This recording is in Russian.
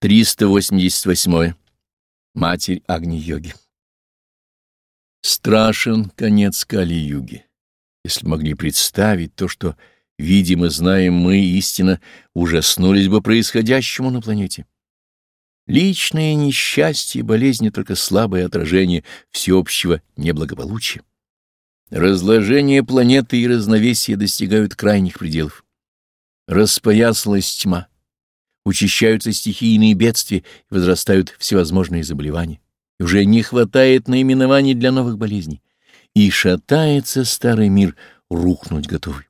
388. Матерь Агни-йоги. Страшен конец Кали-юги. Если могли представить то, что видим и знаем мы, истинно ужаснулись бы происходящему на планете. Личное несчастье и болезни — только слабое отражение всеобщего неблагополучия. Разложение планеты и разновесие достигают крайних пределов. Распоясалась тьма учащаются стихийные бедствия и возрастают всевозможные заболевания. И уже не хватает наименований для новых болезней. И шатается старый мир, рухнуть готовый.